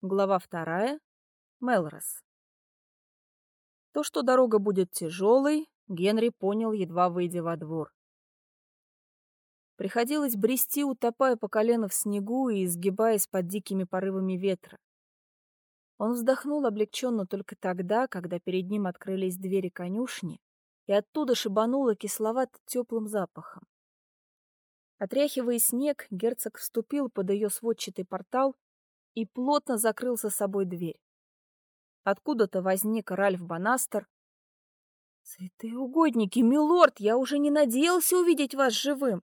Глава вторая. Мелрос. То, что дорога будет тяжелой, Генри понял, едва выйдя во двор. Приходилось брести, утопая по колено в снегу и изгибаясь под дикими порывами ветра. Он вздохнул облегченно только тогда, когда перед ним открылись двери конюшни, и оттуда шибануло кисловато-теплым запахом. Отряхивая снег, герцог вступил под ее сводчатый портал и плотно закрыл за собой дверь. Откуда-то возник Ральф Банастер. «Святые угодники, милорд, я уже не надеялся увидеть вас живым.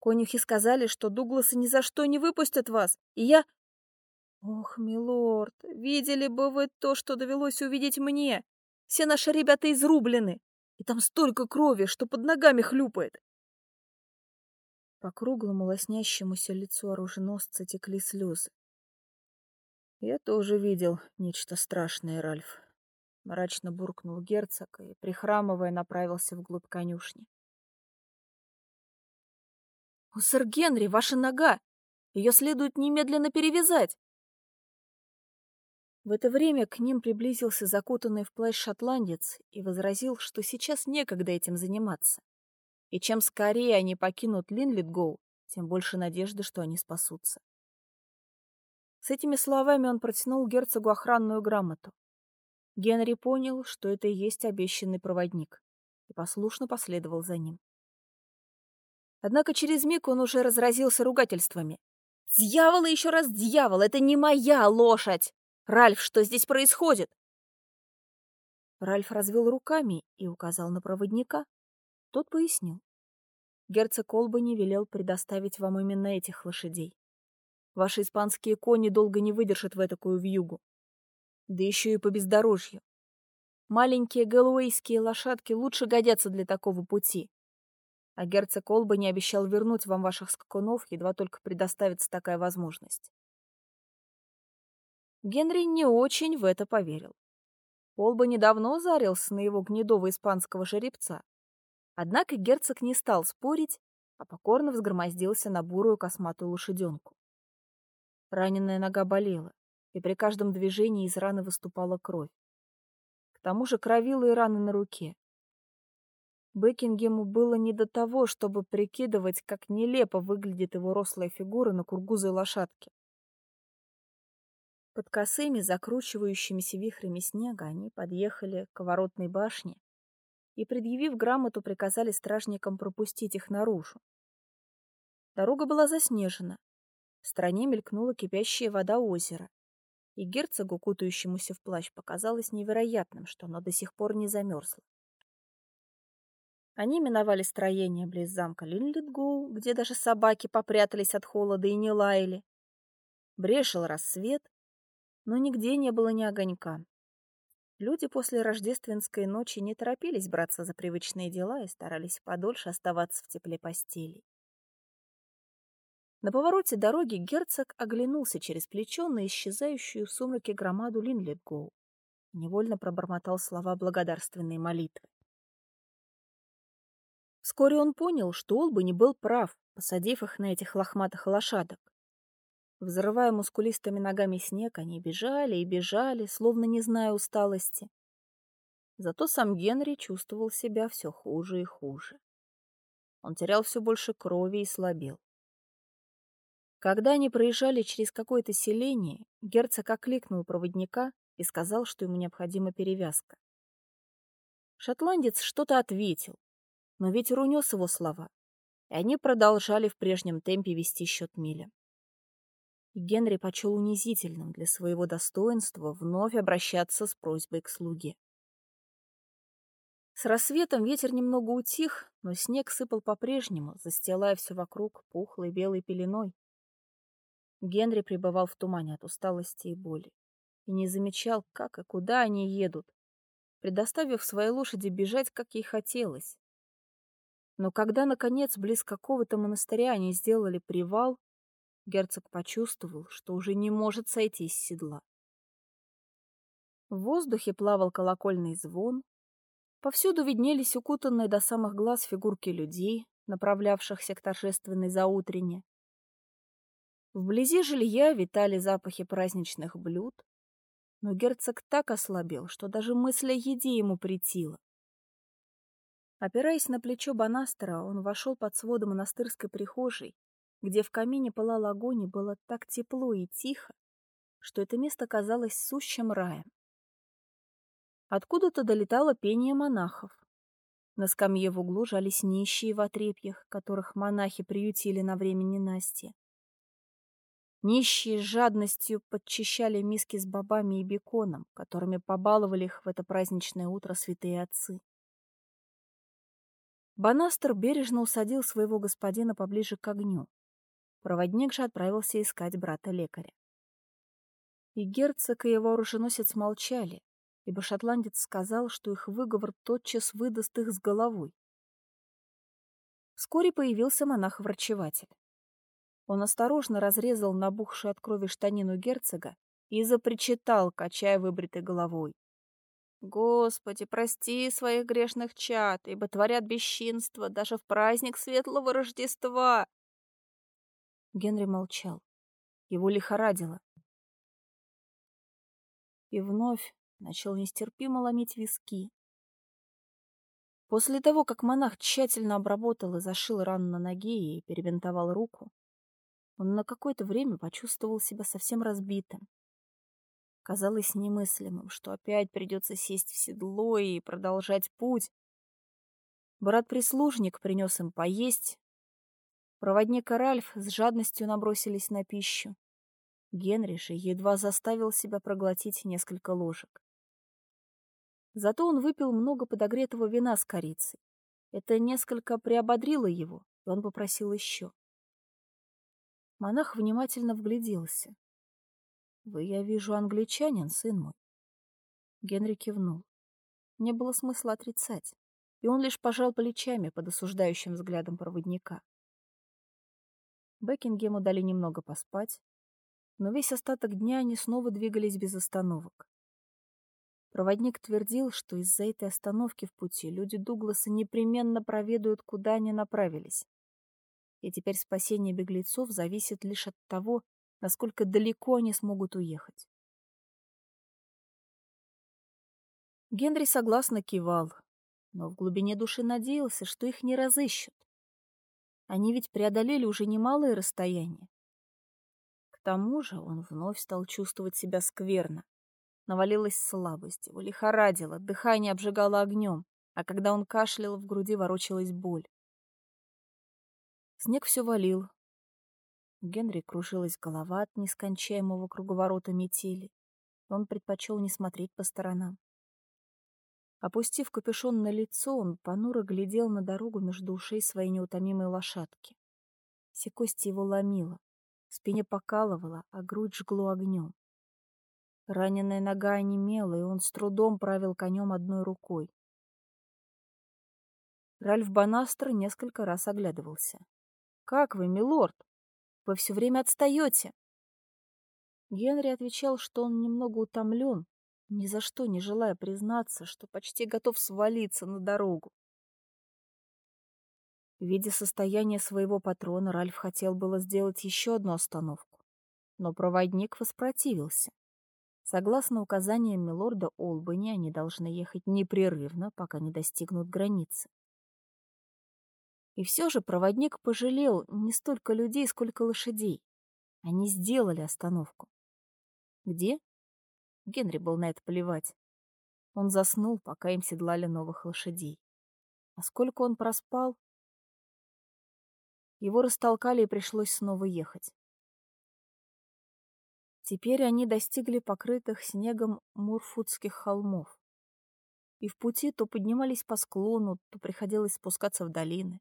Конюхи сказали, что Дугласы ни за что не выпустят вас, и я...» «Ох, милорд, видели бы вы то, что довелось увидеть мне. Все наши ребята изрублены, и там столько крови, что под ногами хлюпает». По круглому лоснящемуся лицу оруженосца текли слезы. «Я тоже видел нечто страшное, Ральф», — мрачно буркнул герцог и, прихрамывая, направился вглубь конюшни. «О, сэр Генри, ваша нога! Ее следует немедленно перевязать!» В это время к ним приблизился закутанный в плащ шотландец и возразил, что сейчас некогда этим заниматься. И чем скорее они покинут Линлитгоу, тем больше надежды, что они спасутся. С этими словами он протянул герцогу охранную грамоту. Генри понял, что это и есть обещанный проводник, и послушно последовал за ним. Однако через миг он уже разразился ругательствами. «Дьявол и еще раз дьявол! Это не моя лошадь! Ральф, что здесь происходит?» Ральф развел руками и указал на проводника. Тот пояснил. Герцог Колбани велел предоставить вам именно этих лошадей. Ваши испанские кони долго не выдержат в такую вьюгу. Да еще и по бездорожью. Маленькие гэллоуэйские лошадки лучше годятся для такого пути. А герцог Олба не обещал вернуть вам ваших скакунов, едва только предоставится такая возможность. Генри не очень в это поверил. Олба недавно зарился на его гнедого испанского жеребца. Однако герцог не стал спорить, а покорно взгромоздился на бурую косматую лошаденку. Раненая нога болела, и при каждом движении из раны выступала кровь. К тому же кровила и раны на руке. Бекингему было не до того, чтобы прикидывать, как нелепо выглядит его рослая фигура на кургузой лошадке. Под косыми, закручивающимися вихрями снега они подъехали к воротной башне и, предъявив грамоту, приказали стражникам пропустить их наружу. Дорога была заснежена, в стороне мелькнула кипящая вода озера, и герцогу, кутающемуся в плащ, показалось невероятным, что оно до сих пор не замерзло. Они миновали строение близ замка Линлитгоу, где даже собаки попрятались от холода и не лаяли. Брешил рассвет, но нигде не было ни огонька. Люди после рождественской ночи не торопились браться за привычные дела и старались подольше оставаться в тепле постелей. На повороте дороги герцог оглянулся через плечо на исчезающую в сумраке громаду Линлетгоу и невольно пробормотал слова благодарственной молитвы. Вскоре он понял, что Олба не был прав, посадив их на этих лохматых лошадок. Взрывая мускулистыми ногами снег, они бежали и бежали, словно не зная усталости. Зато сам Генри чувствовал себя все хуже и хуже. Он терял все больше крови и слабел. Когда они проезжали через какое-то селение, герцог окликнул проводника и сказал, что ему необходима перевязка. Шотландец что-то ответил, но ветер унес его слова, и они продолжали в прежнем темпе вести счет милям. Генри почел унизительным для своего достоинства вновь обращаться с просьбой к слуге. С рассветом ветер немного утих, но снег сыпал по-прежнему, застилая все вокруг пухлой белой пеленой. Генри пребывал в тумане от усталости и боли и не замечал, как и куда они едут, предоставив своей лошади бежать, как ей хотелось. Но когда, наконец, близ какого-то монастыря они сделали привал, герцог почувствовал, что уже не может сойти с седла. В воздухе плавал колокольный звон, повсюду виднелись укутанные до самых глаз фигурки людей, направлявшихся к торжественной заутрене, Вблизи жилья витали запахи праздничных блюд, но герцог так ослабел, что даже мысль о еде ему притила. Опираясь на плечо Банастера, он вошел под своды монастырской прихожей, где в камине пылал огонь и было так тепло и тихо, что это место казалось сущим раем. Откуда-то долетало пение монахов. На скамье в углу жались нищие в отрепьях, которых монахи приютили на время ненастья. Нищие с жадностью подчищали миски с бобами и беконом, которыми побаловали их в это праздничное утро святые отцы. Банастер бережно усадил своего господина поближе к огню. Проводник же отправился искать брата-лекаря. И герцог, и его оруженосец молчали, ибо шотландец сказал, что их выговор тотчас выдаст их с головой. Вскоре появился монах-врачеватель. Он осторожно разрезал набухшую от крови штанину герцога и запричитал, качая выбритой головой. Господи, прости своих грешных чад, ибо творят бесчинство даже в праздник Светлого Рождества. Генри молчал. Его лихорадило. И вновь начал нестерпимо ломить виски. После того, как монах тщательно обработал и зашил рану на ноге и перебинтовал руку, он на какое-то время почувствовал себя совсем разбитым. Казалось немыслимым, что опять придется сесть в седло и продолжать путь. Брат-прислужник принес им поесть. Проводник и Ральф с жадностью набросились на пищу. Генри же едва заставил себя проглотить несколько ложек. Зато он выпил много подогретого вина с корицей. Это несколько приободрило его, и он попросил еще. Монах внимательно вгляделся. «Вы, я вижу, англичанин, сын мой». Генри кивнул. Не было смысла отрицать, и он лишь пожал плечами под осуждающим взглядом проводника. Бекингему дали немного поспать, но весь остаток дня они снова двигались без остановок. Проводник твердил, что из-за этой остановки в пути люди Дугласа непременно проведают, куда они направились. И теперь спасение беглецов зависит лишь от того, насколько далеко они смогут уехать. Генри согласно кивал, но в глубине души надеялся, что их не разыщут. Они ведь преодолели уже немалое расстояние. К тому же он вновь стал чувствовать себя скверно. Навалилась слабость, его лихорадило, дыхание обжигало огнем, а когда он кашлял, в груди ворочалась боль. Снег все валил, Генри кружилась голова от нескончаемого круговорота метели. Он предпочел не смотреть по сторонам. Опустив капюшон на лицо, он понуро глядел на дорогу между ушей своей неутомимой лошадки. Все кости его ломило, спине покалывало, а грудь жгло огнем. Раненая нога онемела, и он с трудом правил конем одной рукой. Ральф Банастер несколько раз оглядывался. «Как вы, милорд?» Вы все время отстаете. Генри отвечал, что он немного утомлен, ни за что не желая признаться, что почти готов свалиться на дорогу. Видя состояние своего патрона, Ральф хотел было сделать еще одну остановку, но проводник воспротивился. Согласно указаниям милорда Олбани, они должны ехать непрерывно, пока не достигнут границы. И все же проводник пожалел не столько людей, сколько лошадей. Они сделали остановку. Где? Генри был на это плевать. Он заснул, пока им седлали новых лошадей. А сколько он проспал? Его растолкали, и пришлось снова ехать. Теперь они достигли покрытых снегом Мурфутских холмов. И в пути то поднимались по склону, то приходилось спускаться в долины.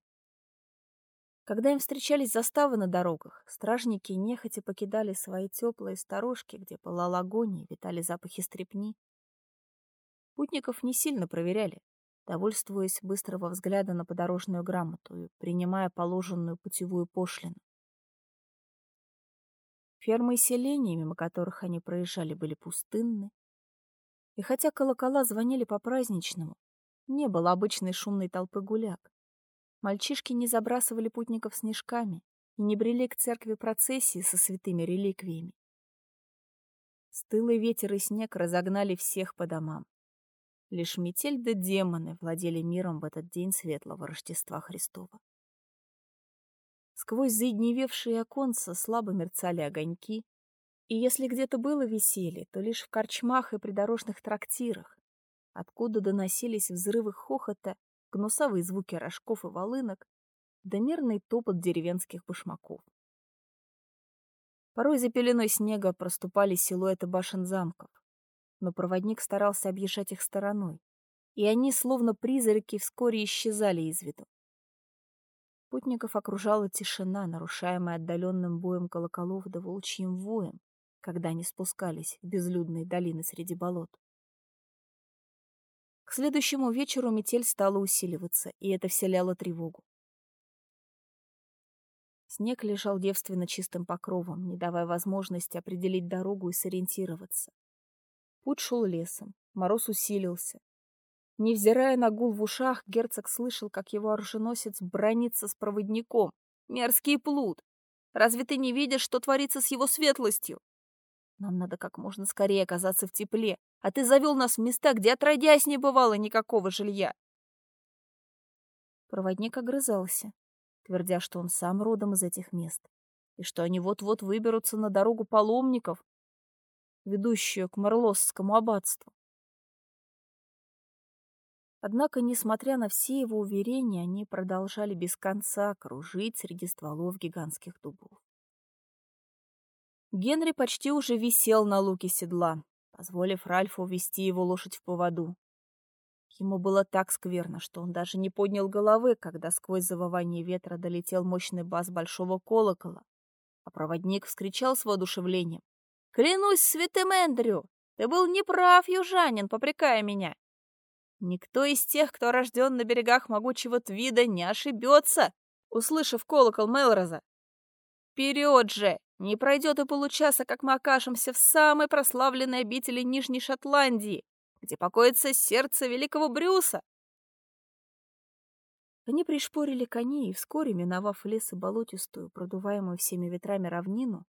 Когда им встречались заставы на дорогах, стражники нехотя покидали свои теплые сторожки, где пылал огонь и витали запахи стрепни. Путников не сильно проверяли, довольствуясь быстрого взгляда на подорожную грамоту и принимая положенную путевую пошлину. Фермы и селения, мимо которых они проезжали, были пустынны. И хотя колокола звонили по-праздничному, не было обычной шумной толпы гуляк. Мальчишки не забрасывали путников снежками, и не брели к церкви процессии со святыми реликвиями. Стылый ветер и снег разогнали всех по домам. Лишь метель да демоны владели миром в этот день светлого Рождества Христова. Сквозь заедневевшие оконца слабо мерцали огоньки, и если где-то было веселье, то лишь в корчмах и придорожных трактирах, откуда доносились взрывы хохота, гнусавые звуки рожков и волынок, да мерный топот деревенских башмаков. Порой за пеленой снега проступали силуэты башен замков, но проводник старался объезжать их стороной, и они, словно призраки, вскоре исчезали из виду. Путников окружала тишина, нарушаемая отдаленным боем колоколов да волчьим воем, когда они спускались в безлюдные долины среди болот. К следующему вечеру метель стала усиливаться, и это вселяло тревогу. Снег лежал девственно чистым покровом, не давая возможности определить дорогу и сориентироваться. Путь шел лесом, мороз усилился. Невзирая на гул в ушах, герцог слышал, как его оруженосец бронится с проводником. Мерзкий плут! Разве ты не видишь, что творится с его светлостью? Нам надо как можно скорее оказаться в тепле, а ты завел нас в места, где отродясь не бывало никакого жилья. Проводник огрызался, твердя, что он сам родом из этих мест, и что они вот-вот выберутся на дорогу паломников, ведущую к Марлосскому аббатству. Однако, несмотря на все его уверения, они продолжали без конца кружить среди стволов гигантских дубов. Генри почти уже висел на луке седла, позволив Ральфу увести его лошадь в поводу. Ему было так скверно, что он даже не поднял головы, когда сквозь завывание ветра долетел мощный бас большого колокола, а проводник вскричал с воодушевлением. Клянусь святым Эндрю, ты был неправ, южанин, попрекая меня. Никто из тех, кто рожден на берегах могучего Твида, не ошибется, услышав колокол Мелроза. Вперед же! Не пройдет и получаса, как мы окажемся в самой прославленной обители Нижней Шотландии, где покоится сердце великого Брюса. Они пришпорили коней и вскоре, миновав лес и болотистую, продуваемую всеми ветрами равнину,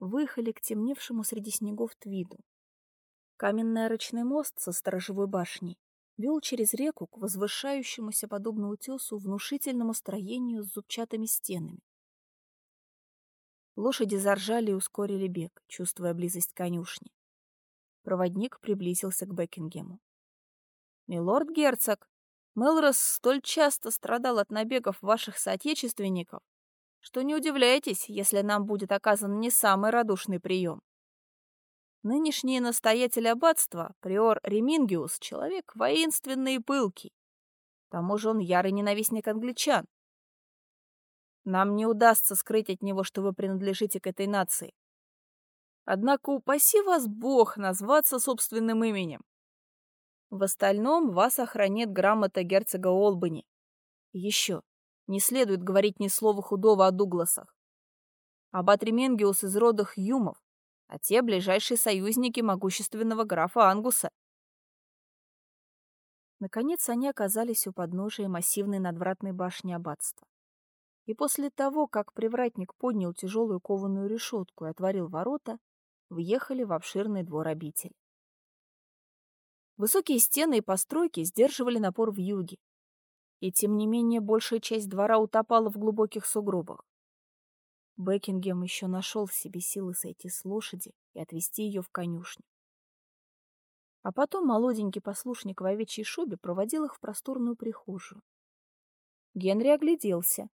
выехали к темневшему среди снегов Твиду. Каменный арочный мост со сторожевой башней вел через реку к возвышающемуся подобно утесу внушительному строению с зубчатыми стенами. Лошади заржали и ускорили бег, чувствуя близость конюшни. Проводник приблизился к Бекингему. «Милорд герцог, Мелрос столь часто страдал от набегов ваших соотечественников, что не удивляйтесь, если нам будет оказан не самый радушный прием. Нынешний настоятель аббатства, приор Ремингиус, человек воинственный и пылкий. К тому же он ярый ненавистник англичан. Нам не удастся скрыть от него, что вы принадлежите к этой нации. Однако упаси вас Бог назваться собственным именем. В остальном вас охранит грамота герцога Олбани. Еще. Не следует говорить ни слова худого о Дугласах. Аббат Ременгиус из рода Хьюмов, а те ближайшие союзники могущественного графа Ангуса. Наконец они оказались у подножия массивной надвратной башни аббатства. И после того, как привратник поднял тяжелую кованую решетку и отворил ворота, въехали в обширный двор обители. Высокие стены и постройки сдерживали напор в юге, и тем не менее большая часть двора утопала в глубоких сугробах. Бекингем еще нашел в себе силы сойти с лошади и отвезти ее в конюшню. А потом молоденький послушник в овечьей шубе проводил их в просторную прихожую. Генри огляделся.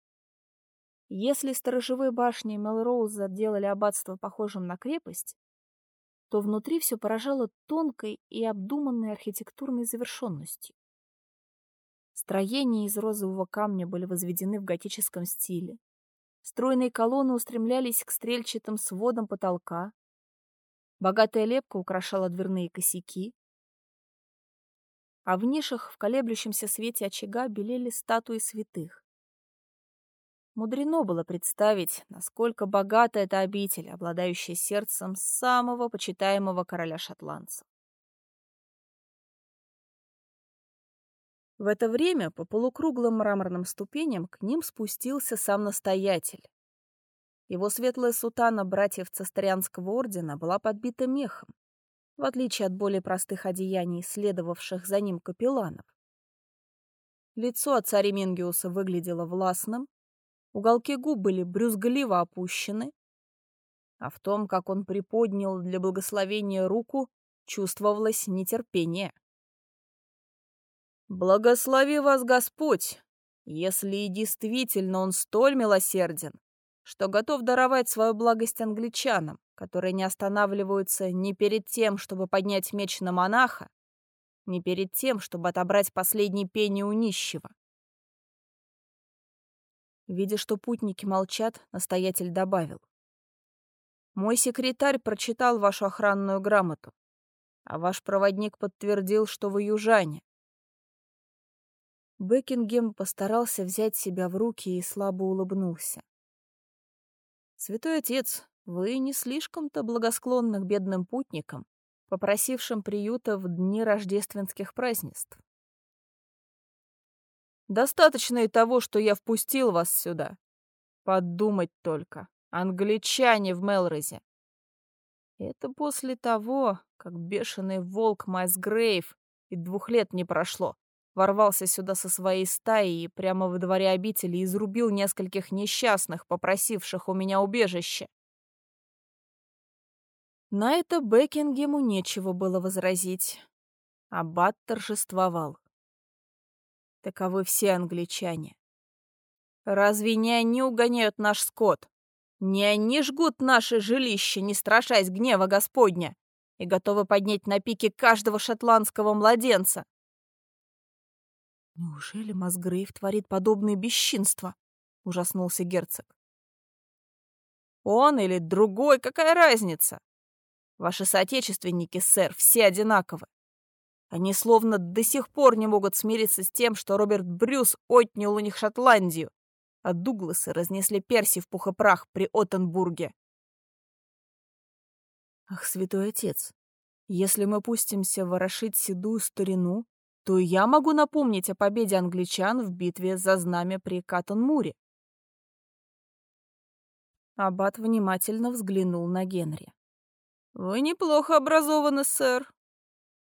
Если сторожевые башни Мелроуза делали аббатство похожим на крепость, то внутри все поражало тонкой и обдуманной архитектурной завершенностью. Строения из розового камня были возведены в готическом стиле. Стройные колонны устремлялись к стрельчатым сводам потолка. Богатая лепка украшала дверные косяки. А в нишах в колеблющемся свете очага белели статуи святых. Мудрено было представить, насколько богата эта обитель, обладающая сердцем самого почитаемого короля шотландцев. В это время по полукруглым мраморным ступеням к ним спустился сам настоятель. Его светлая сутана братьев Цистерианского ордена была подбита мехом, в отличие от более простых одеяний, следовавших за ним капелланов. Лицо отца Ремингиуса выглядело властным, уголки губ были брюзгливо опущены, а в том, как он приподнял для благословения руку, чувствовалось нетерпение. «Благослови вас Господь, если и действительно он столь милосерден, что готов даровать свою благость англичанам, которые не останавливаются ни перед тем, чтобы поднять меч на монаха, ни перед тем, чтобы отобрать последний пени у нищего. Видя, что путники молчат, настоятель добавил. «Мой секретарь прочитал вашу охранную грамоту, а ваш проводник подтвердил, что вы южане». Бекингем постарался взять себя в руки и слабо улыбнулся. «Святой отец, вы не слишком-то благосклонны к бедным путникам, попросившим приюта в дни рождественских празднеств. Достаточно и того, что я впустил вас сюда. Подумать только. Англичане в Мелрозе. Это после того, как бешеный волк Майс Грейв и двух лет не прошло, ворвался сюда со своей стаей и прямо во дворе обители изрубил нескольких несчастных, попросивших у меня убежище. На это Бекингему нечего было возразить. Аббат торжествовал. Таковы все англичане. Разве не они угоняют наш скот? Не они жгут наши жилища, не страшась гнева Господня, и готовы поднять на пике каждого шотландского младенца? «Неужели Масгрейв творит подобные бесчинства?» — ужаснулся герцог. «Он или другой, какая разница? Ваши соотечественники, сэр, все одинаковы. Они словно до сих пор не могут смириться с тем, что Роберт Брюс отнял у них Шотландию, а Дугласы разнесли Перси в пух и прах при Оттенбурге. Ах, святой отец, если мы пустимся ворошить седую старину, то я могу напомнить о победе англичан в битве за знамя при Каттон-Муре. Аббат внимательно взглянул на Генри. «Вы неплохо образованы, сэр.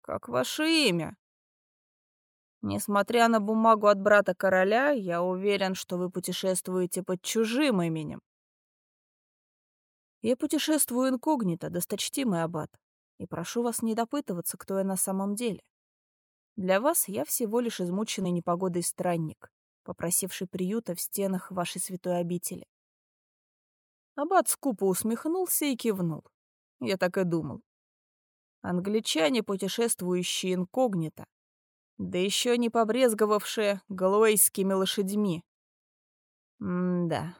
Как ваше имя?» «Несмотря на бумагу от брата короля, я уверен, что вы путешествуете под чужим именем». «Я путешествую инкогнито, досточтимый аббат, и прошу вас не допытываться, кто я на самом деле. Для вас я всего лишь измученный непогодой странник, попросивший приюта в стенах вашей святой обители». Аббат скупо усмехнулся и кивнул. Я так и думал. Англичане, путешествующие инкогнито, да еще не побрезговавшие галуэйскими лошадьми. М-да.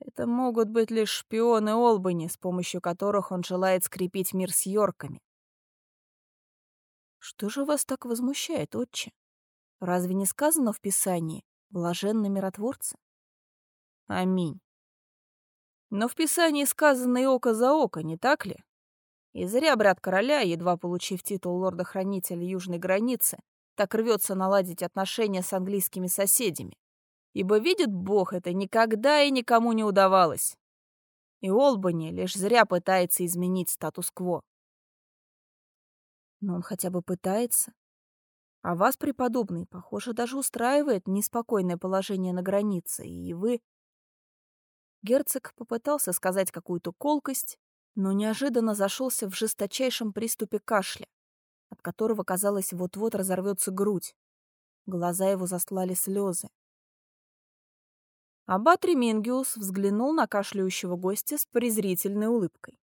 Это могут быть лишь шпионы Олбани, с помощью которых он желает скрепить мир с Йорками. Что же вас так возмущает, отче? Разве не сказано в Писании «блаженны миротворцы»? Аминь. Но в Писании сказано и око за око, не так ли? И зря брат короля, едва получив титул лорда-хранителя южной границы, так рвется наладить отношения с английскими соседями. Ибо видит Бог, это никогда и никому не удавалось. И Олбани лишь зря пытается изменить статус-кво. Но он хотя бы пытается. А вас, преподобный, похоже, даже устраивает неспокойное положение на границе, и вы Герцог попытался сказать какую-то колкость, но неожиданно зашелся в жесточайшем приступе кашля, от которого, казалось, вот-вот разорвется грудь. Глаза его застлали слезы. Аббат Ремингиус взглянул на кашляющего гостя с презрительной улыбкой.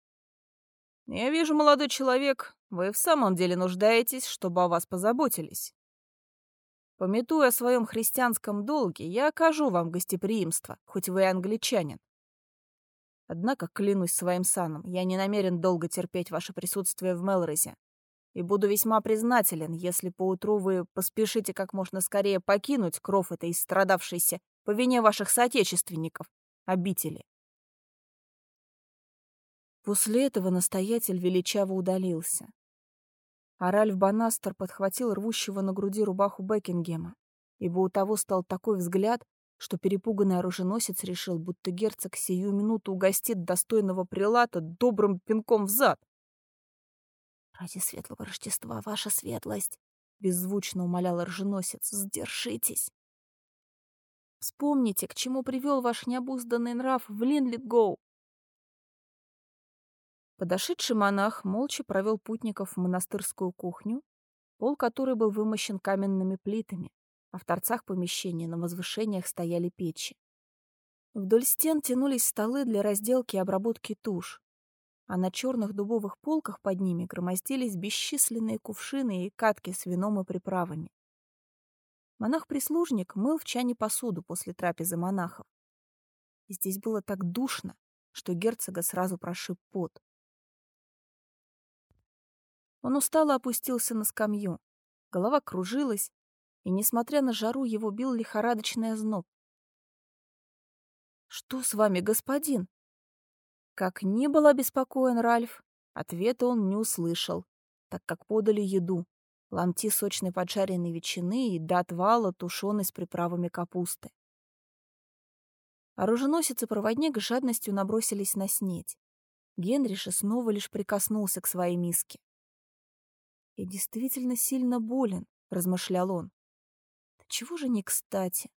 «Я вижу, молодой человек, вы в самом деле нуждаетесь, чтобы о вас позаботились. Пометуя о своем христианском долге, я окажу вам гостеприимство, хоть вы и англичанин. Однако, клянусь своим саном, я не намерен долго терпеть ваше присутствие в Мелрозе. И буду весьма признателен, если поутру вы поспешите как можно скорее покинуть кров этой страдавшейся по вине ваших соотечественников, обители. После этого настоятель величаво удалился. А Ральф Банастер подхватил рвущего на груди рубаху Бекингема, ибо у того стал такой взгляд, что перепуганный оруженосец решил, будто герцог сию минуту угостит достойного прилата добрым пинком в зад. «Ради светлого Рождества, ваша светлость!» — беззвучно умолял оруженосец. «Сдержитесь!» «Вспомните, к чему привел ваш необузданный нрав в Линлитгоу!» Подошедший монах молча провел путников в монастырскую кухню, пол которой был вымощен каменными плитами, а в торцах помещения на возвышениях стояли печи. Вдоль стен тянулись столы для разделки и обработки туш, а на черных дубовых полках под ними громоздились бесчисленные кувшины и катки с вином и приправами. Монах-прислужник мыл в чане посуду после трапезы монахов. И здесь было так душно, что герцога сразу прошиб пот. Он устало опустился на скамью. Голова кружилась, и, несмотря на жару, его бил лихорадочный озноб. «Что с вами, господин?» Как ни был обеспокоен Ральф, ответа он не услышал, так как подали еду. Ломти сочной поджаренной ветчины и до отвала тушеной с приправами капусты. Оруженосец и проводник с жадностью набросились на снеть. Генриша снова лишь прикоснулся к своей миске. «Я действительно сильно болен», — размышлял он. Чего же не кстати?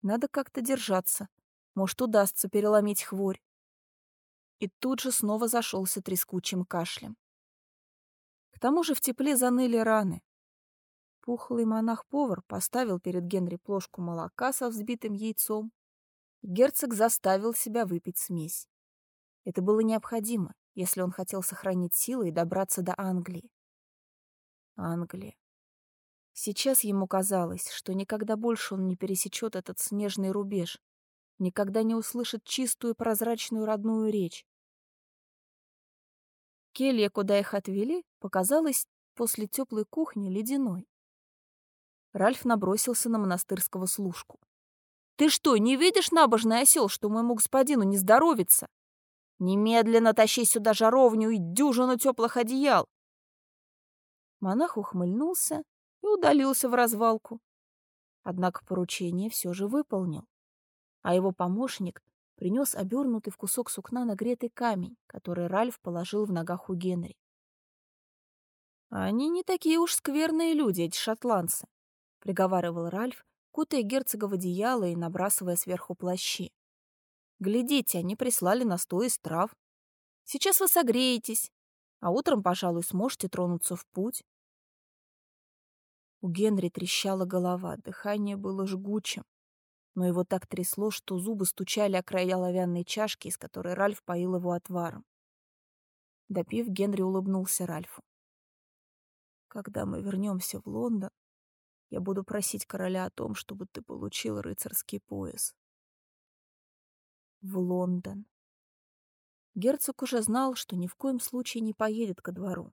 Надо как-то держаться. Может, удастся переломить хворь. И тут же снова зашелся трескучим кашлем. К тому же в тепле заныли раны. Пухлый монах-повар поставил перед Генри плошку молока со взбитым яйцом. Герцог заставил себя выпить смесь. Это было необходимо, если он хотел сохранить силы и добраться до Англии. Англия. Сейчас ему казалось, что никогда больше он не пересечет этот снежный рубеж, никогда не услышит чистую прозрачную родную речь. Келья, куда их отвели, показалась после теплой кухни ледяной. Ральф набросился на монастырского служку. «Ты что, не видишь, набожный осел, что моему господину не здоровится? Немедленно тащи сюда жаровню и дюжину теплых одеял!» Монах ухмыльнулся и удалился в развалку. Однако поручение все же выполнил, а его помощник принес обернутый в кусок сукна нагретый камень, который Ральф положил в ногах у Генри. «Они не такие уж скверные люди, эти шотландцы», — приговаривал Ральф, кутая герцога в одеяло и набрасывая сверху плащи. «Глядите, они прислали настой из трав. Сейчас вы согреетесь, а утром, пожалуй, сможете тронуться в путь. У Генри трещала голова, дыхание было жгучим. Но его так трясло, что зубы стучали о края оловянной чашки, из которой Ральф поил его отваром. Допив, Генри улыбнулся Ральфу. «Когда мы вернемся в Лондон, я буду просить короля о том, чтобы ты получил рыцарский пояс». В Лондон. Герцог уже знал, что ни в коем случае не поедет ко двору.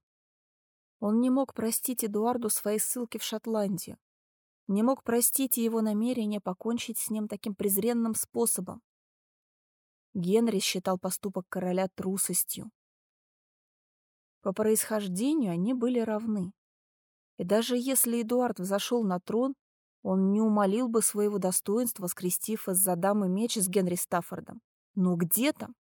Он не мог простить Эдуарду своей ссылки в Шотландию. Не мог простить его намерение покончить с ним таким презренным способом. Генри считал поступок короля трусостью. По происхождению они были равны. И даже если Эдуард взошел на трон, он не умолил бы своего достоинства, скрестив из-за дамы меч с Генри Стаффордом. Но где там?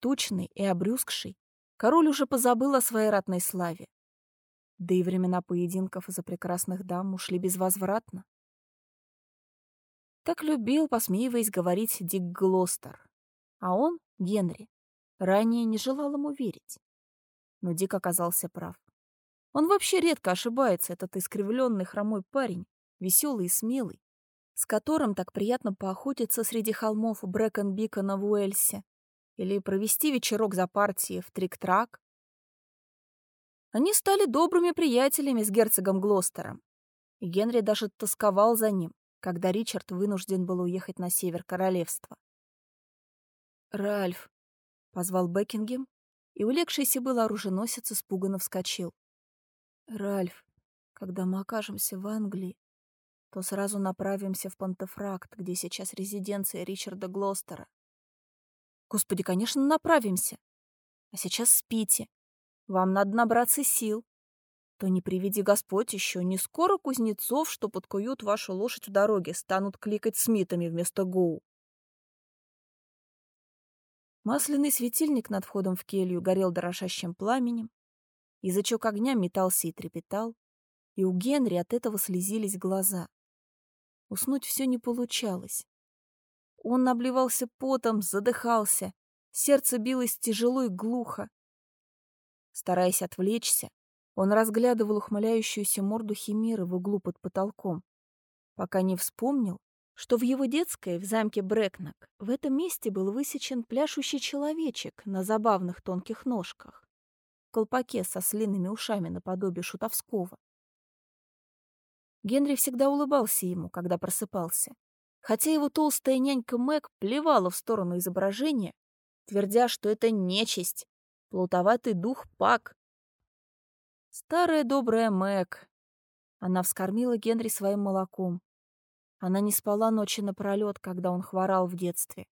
Тучный и обрюзгший, Король уже позабыл о своей ратной славе. Да и времена поединков за прекрасных дам ушли безвозвратно. Так любил, посмеиваясь, говорить Дик Глостер. А он, Генри, ранее не желал ему верить. Но Дик оказался прав. Он вообще редко ошибается, этот искривленный хромой парень, веселый и смелый, с которым так приятно поохотиться среди холмов Брэкон-Бикона в Уэльсе, или провести вечерок за партией в трик-трак. Они стали добрыми приятелями с герцогом Глостером, и Генри даже тосковал за ним, когда Ричард вынужден был уехать на север королевства. «Ральф», — позвал Бекингем, и улегшийся был оруженосец испуганно вскочил. «Ральф, когда мы окажемся в Англии, то сразу направимся в Пантефракт, где сейчас резиденция Ричарда Глостера. Господи, конечно, направимся. А сейчас спите. Вам надо набраться сил. То не приведи Господь еще, не скоро кузнецов, что подкуют вашу лошадь в дороге, станут кликать Смитами вместо Гоу. Масляный светильник над входом в келью горел дрожащим пламенем, язычок огня метался и трепетал, и у Генри от этого слезились глаза. Уснуть все не получалось. Он обливался потом, задыхался, сердце билось тяжело и глухо. Стараясь отвлечься, он разглядывал ухмыляющуюся морду химеры в углу под потолком, пока не вспомнил, что в его детской в замке Брэкнак в этом месте был высечен пляшущий человечек на забавных тонких ножках, в колпаке со слиными ушами наподобие шутовского. Генри всегда улыбался ему, когда просыпался, хотя его толстая нянька Мэг плевала в сторону изображения, твердя, что это нечисть, плутоватый дух Пак. Старая добрая Мэг. Она вскормила Генри своим молоком. Она не спала ночи напролет, когда он хворал в детстве.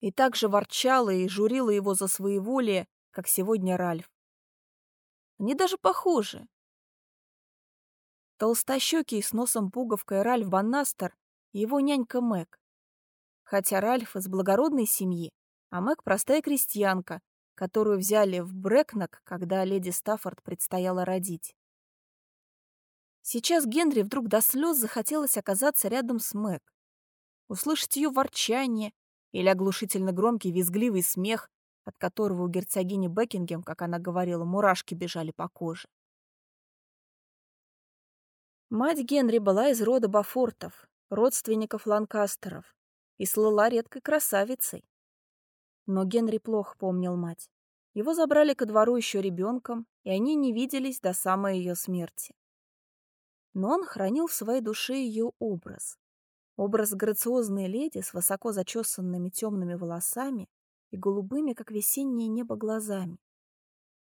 И так же ворчала и журила его за своеволие, как сегодня Ральф. Они даже похожи. Толстощекий с носом пуговкой Ральф Баннастер его нянька Мэг. Хотя Ральф из благородной семьи, а Мэг простая крестьянка, которую взяли в Брэкнак, когда леди Стаффорд предстояло родить. Сейчас Генри вдруг до слез захотелось оказаться рядом с Мэг, услышать ее ворчание или оглушительно громкий визгливый смех, от которого у герцогини Бекингем, как она говорила, мурашки бежали по коже. Мать Генри была из рода Бафортов, родственников Ланкастеров, и слыла редкой красавицей. Но Генри плохо помнил мать. Его забрали ко двору еще ребенком, и они не виделись до самой ее смерти. Но он хранил в своей душе ее образ. Образ грациозной леди с высоко зачесанными темными волосами и голубыми, как весеннее небо, глазами.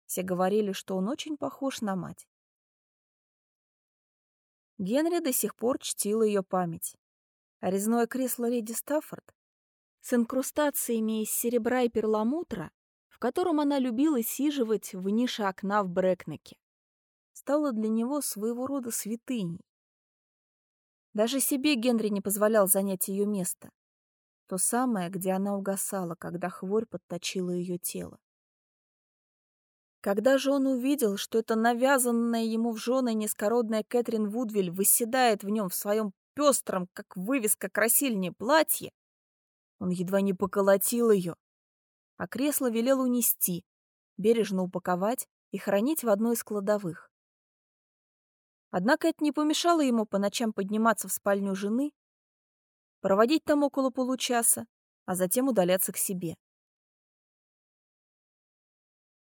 Все говорили, что он очень похож на мать. Генри до сих пор чтил ее память. Резное кресло леди Стаффорд с инкрустациями из серебра и перламутра, в котором она любила сиживать в нише окна в Брэкнеке, стало для него своего рода святыней. Даже себе Генри не позволял занять ее место. То самое, где она угасала, когда хворь подточила ее тело. Когда же он увидел, что эта навязанная ему в жены низкородная Кэтрин Вудвиль выседает в нем в своем пестром, как вывеска красильни, платье, он едва не поколотил ее, а кресло велел унести, бережно упаковать и хранить в одной из кладовых. Однако это не помешало ему по ночам подниматься в спальню жены, проводить там около получаса, а затем удаляться к себе.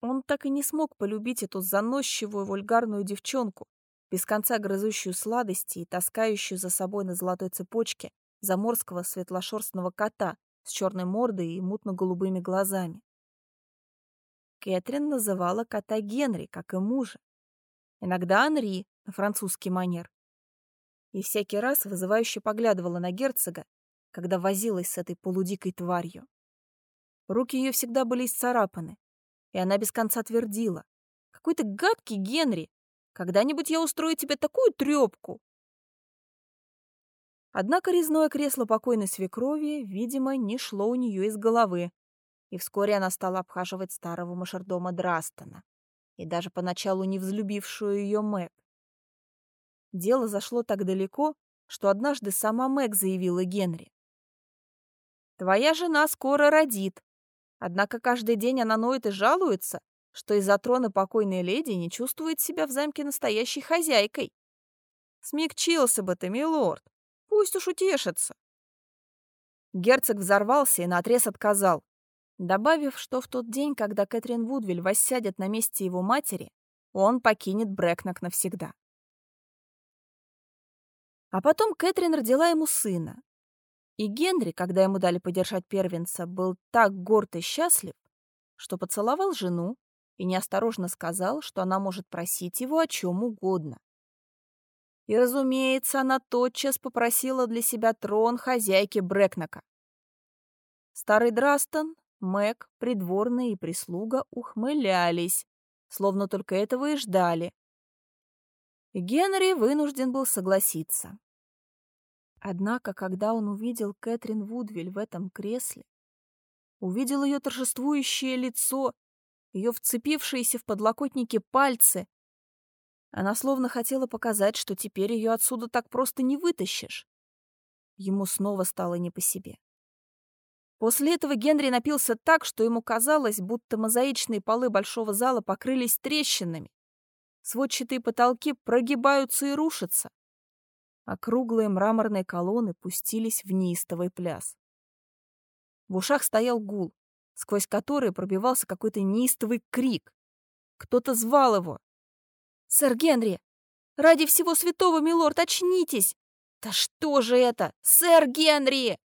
Он так и не смог полюбить эту заносчивую вульгарную девчонку, без конца грызущую сладости и таскающую за собой на золотой цепочке заморского светлошерстного кота с черной мордой и мутно-голубыми глазами. Кэтрин называла кота Генри, как и мужа. Иногда Анри, на французский манер. И всякий раз вызывающе поглядывала на герцога, когда возилась с этой полудикой тварью. Руки ее всегда были исцарапаны, и она без конца твердила. «Какой ты гадкий, Генри! Когда-нибудь я устрою тебе такую трёпку!» Однако резное кресло покойной свекрови, видимо, не шло у нее из головы, и вскоре она стала обхаживать старого мажордома Драстона, и даже поначалу не взлюбившую ее Мэг. Дело зашло так далеко, что однажды сама Мэг заявила Генри. «Твоя жена скоро родит, однако каждый день она ноет и жалуется, что из-за трона покойной леди не чувствует себя в замке настоящей хозяйкой. Смягчился бы ты, милорд, Пусть уж утешится. Герцог взорвался и наотрез отказал, добавив, что в тот день, когда Кэтрин Вудвиль воссядет на месте его матери, он покинет Брэкнак навсегда. А потом Кэтрин родила ему сына. И Генри, когда ему дали подержать первенца, был так горд и счастлив, что поцеловал жену и неосторожно сказал, что она может просить его о чем угодно. И, разумеется, она тотчас попросила для себя трон хозяйки Брэкнака. Старый Драстон, Мэг, придворные и прислуга ухмылялись, словно только этого и ждали. Генри вынужден был согласиться. Однако, когда он увидел Кэтрин Вудвиль в этом кресле, увидел ее торжествующее лицо, ее вцепившиеся в подлокотники пальцы, она словно хотела показать, что теперь ее отсюда так просто не вытащишь. Ему снова стало не по себе. После этого Генри напился так, что ему казалось, будто мозаичные полы большого зала покрылись трещинами. Сводчатые потолки прогибаются и рушатся, а круглые мраморные колонны пустились в неистовый пляс. В ушах стоял гул, сквозь который пробивался какой-то неистовый крик. Кто-то звал его. «Сэр Генри! Ради всего святого, милорд, очнитесь! Да что же это? Сэр Генри!»